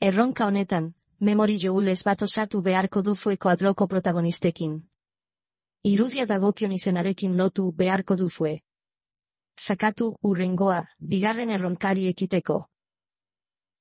Erronka honetan, memori joulez bat osatu beharko du fueko adloko protagonistekin. Irudia dagokion izenarekin lotu beharko du fue. Sakatu, urrengoa, bigarren erronkari ekiteko.